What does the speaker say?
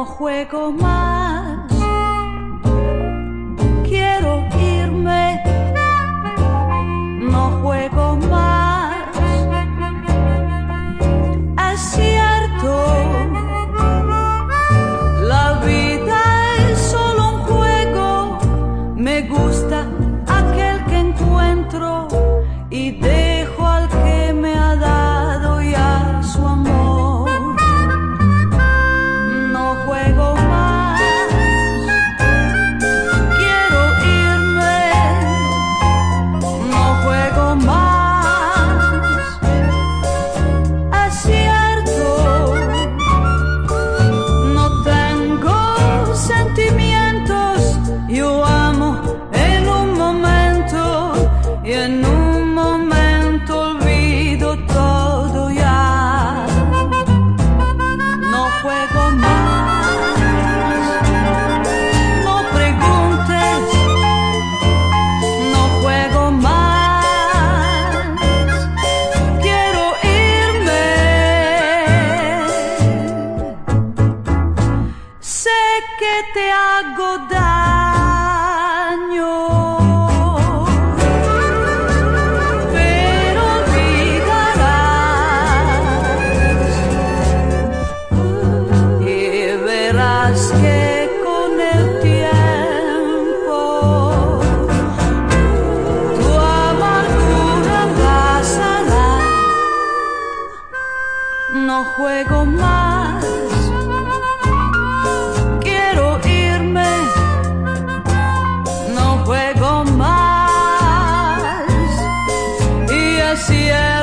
no juego más. Quiero irme, no juego más. Es cierto, la vida es solo un juego. Me gusta aquel que encuentro y de Te hago daño, pero me darás y verás que con el tiempo tu amargura va a. No juego. yeah.